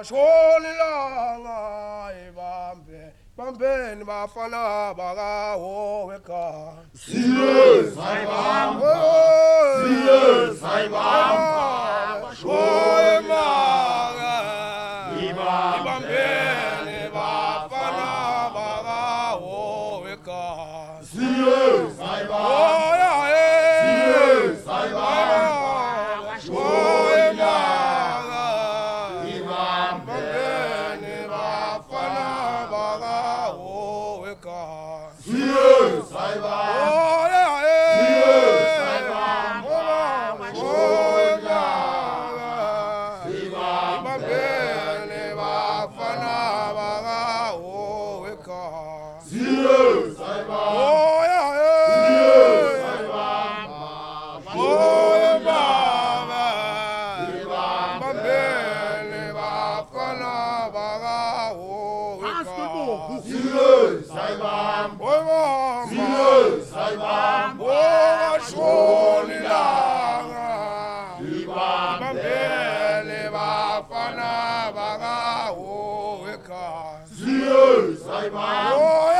bashoni langa ibambe bambeni bafana bakawo wekhaya Serious, hayi bamba. Serious, hayi bamba. ibambeni bafana bakawo wekhaya Serious, hayi Serious, Serious, hayi bamba. Serious, hayi bamba. Bambele bafana bakawo ekhaya Serious, hayi bamba. Oya oh,